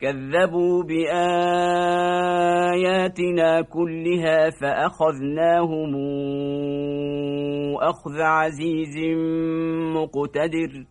كذبوا بآياتنا كلها فأخذناهم أخذ عزيز مقتدر.